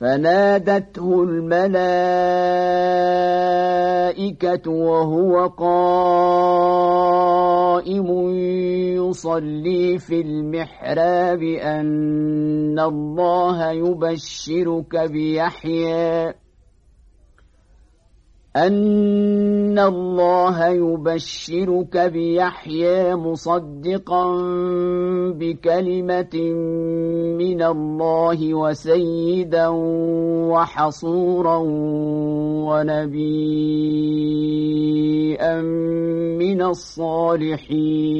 فنادته الملائكة وهو قائم يصلي في المحراب أن الله يبشرك بيحيى. أن الله يبشرك بيحيى مصدقا بكلمة من الله وسيدا وحصورا ونبيا من الصالحين.